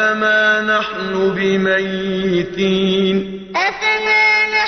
أفما نحن بميتين؟ أفما نحن